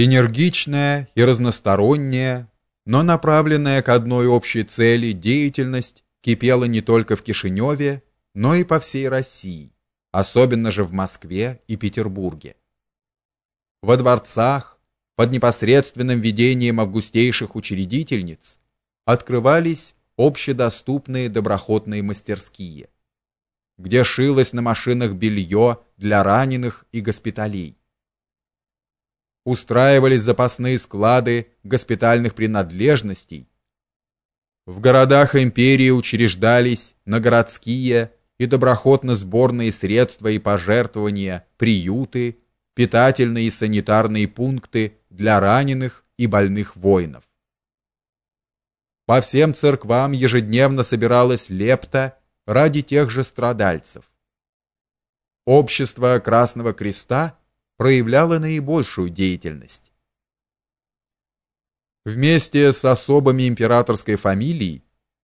Энергичная и разносторонняя, но направленная к одной общей цели деятельность кипела не только в Кишиневе, но и по всей России, особенно же в Москве и Петербурге. Во дворцах, под непосредственным ведением августейших учредительниц, открывались общедоступные доброходные мастерские, где шилось на машинах белье для раненых и госпиталей устраивались запасные склады госпитальных принадлежностей. В городах империи учреждались на городские и доброходно-сборные средства и пожертвования, приюты, питательные и санитарные пункты для раненых и больных воинов. По всем церквам ежедневно собиралась лепта ради тех же страдальцев. Общество Красного Креста проявляло наибольшую деятельность. Вместе с особами императорской фамилии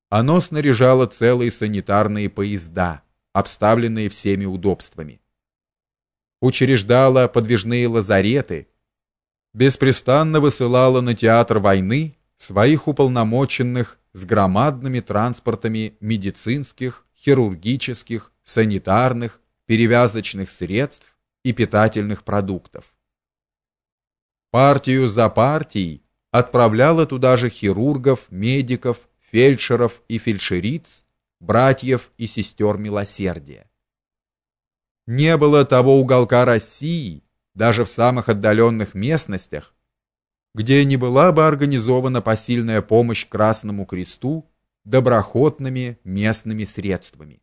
оно снаряжало целые санитарные поезда, обставленные всеми удобствами. Учреждало подвижные лазареты, беспрестанно высылало на театр войны своих уполномоченных с громадными транспортами медицинских, хирургических, санитарных, перевязочных средств и питательных продуктов. Партию за партией отправляла туда же хирургов, медиков, фельдшеров и фельдшериц, братьев и сестер милосердия. Не было того уголка России, даже в самых отдаленных местностях, где не была бы организована посильная помощь Красному Кресту доброходными местными средствами.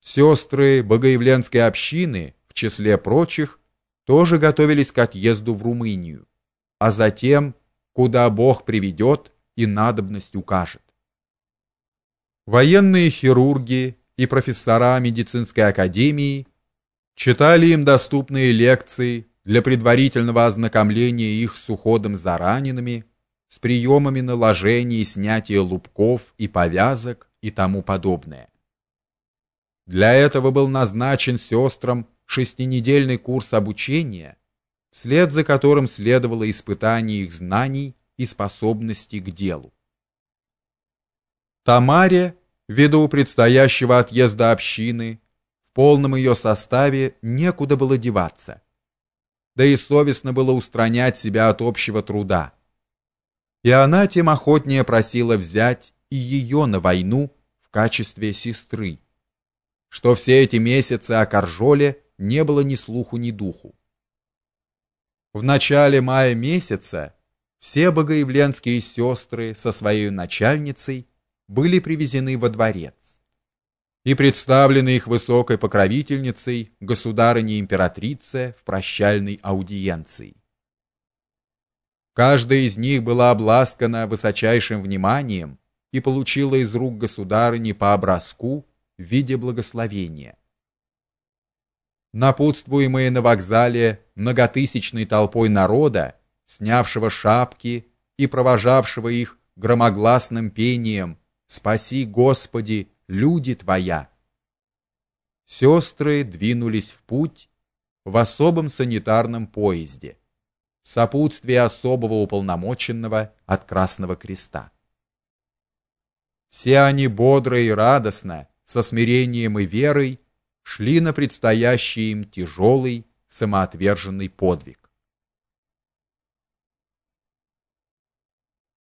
Сестры Богоявленской общины в числе прочих, тоже готовились к отъезду в Румынию, а затем, куда Бог приведет и надобность укажет. Военные хирурги и профессора медицинской академии читали им доступные лекции для предварительного ознакомления их с уходом за ранеными, с приемами наложения и снятия лупков и повязок и тому подобное. Для этого был назначен сестрам шестинедельный курс обучения, вслед за которым следовало испытание их знаний и способностей к делу. Тамаре, ввиду предстоящего отъезда общины, в полном ее составе некуда было деваться. Да и совестно было устранять себя от общего труда. И она тем охотнее просила взять и ее на войну в качестве сестры, что все эти месяцы о Каржоле не было ни слуху, ни духу. В начале мая месяца все богоявленские сестры со своей начальницей были привезены во дворец и представлены их высокой покровительницей, государыней-императрице в прощальной аудиенции. Каждая из них была обласкана высочайшим вниманием и получила из рук государыни по образку в виде благословения напутствуемые на вокзале многотысячной толпой народа, снявшего шапки и провожавшего их громогласным пением «Спаси, Господи, люди Твоя!», сестры двинулись в путь в особом санитарном поезде в сопутствии особого уполномоченного от Красного Креста. Все они бодро и радостно, со смирением и верой шли на предстоящий им тяжелый самоотверженный подвиг.